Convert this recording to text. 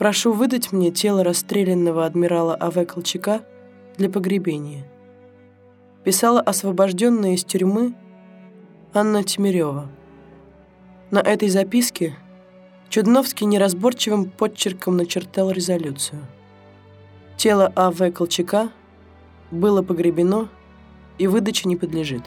Прошу выдать мне тело расстрелянного адмирала А.В. Колчака для погребения. Писала освобожденная из тюрьмы Анна Тимирева. На этой записке Чудновский неразборчивым подчерком начертал резолюцию. Тело А.В. Колчака было погребено и выдаче не подлежит.